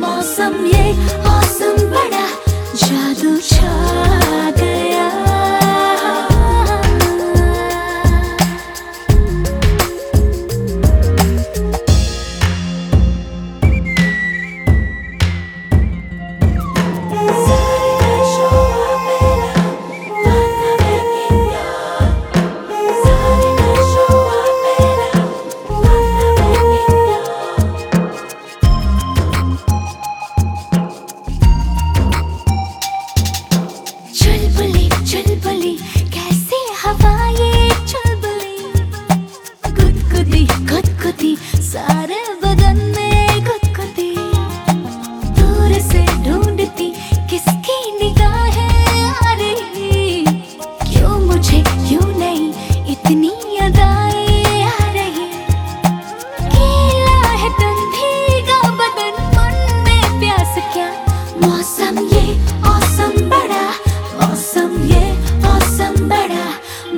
我心亦可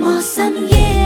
我深夜